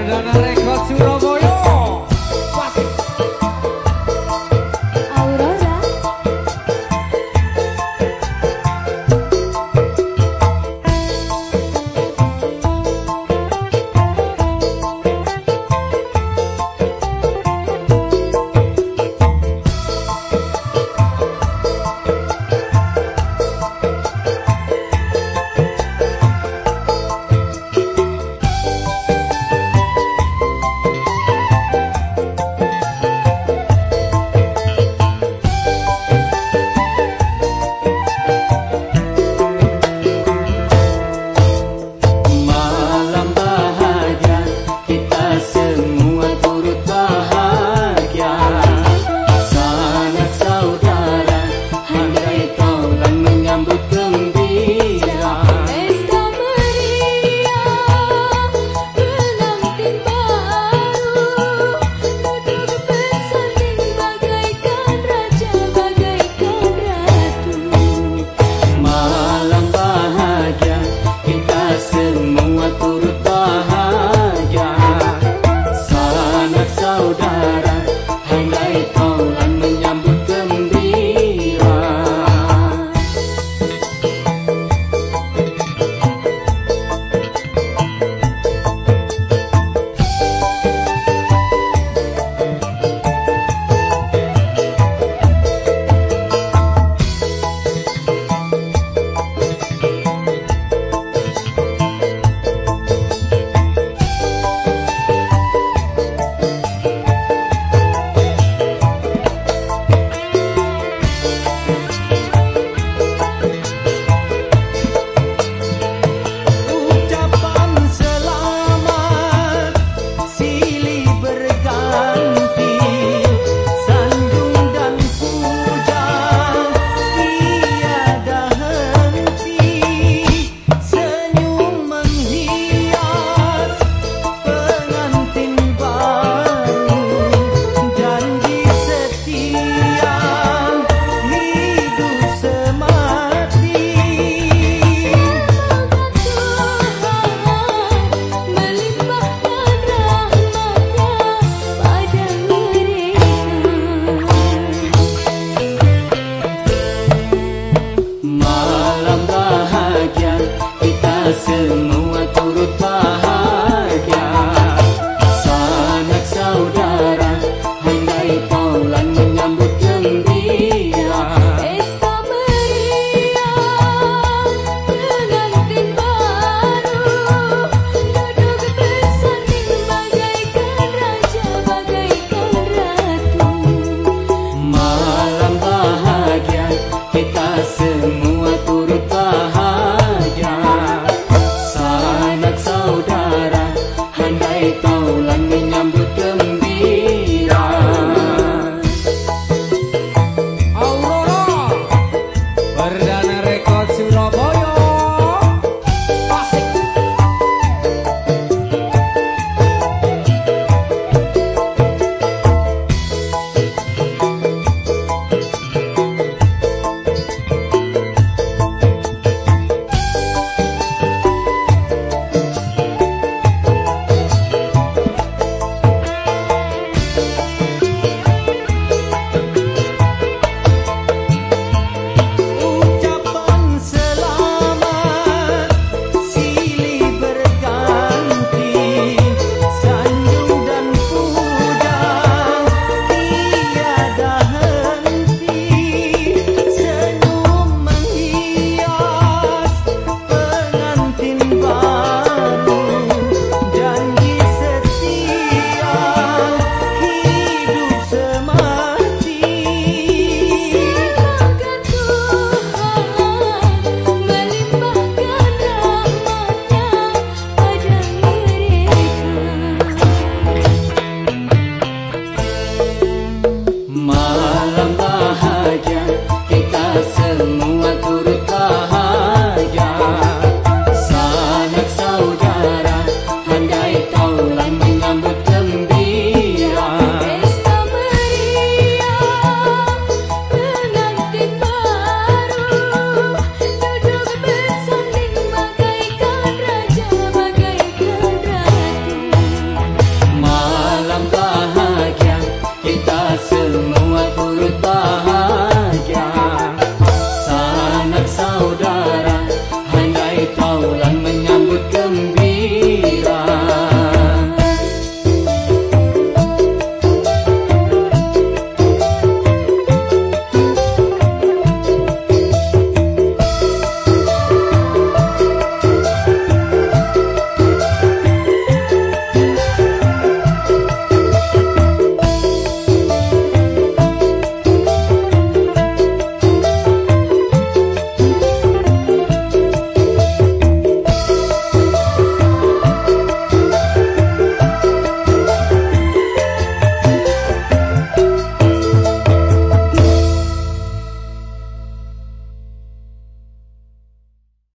Perdonare con suo